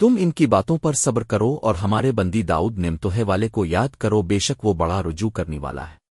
تم ان کی باتوں پر صبر کرو اور ہمارے بندی داؤد نمتوہے والے کو یاد کرو، بے شک وہ بڑا رجوع کرنے والا ہے۔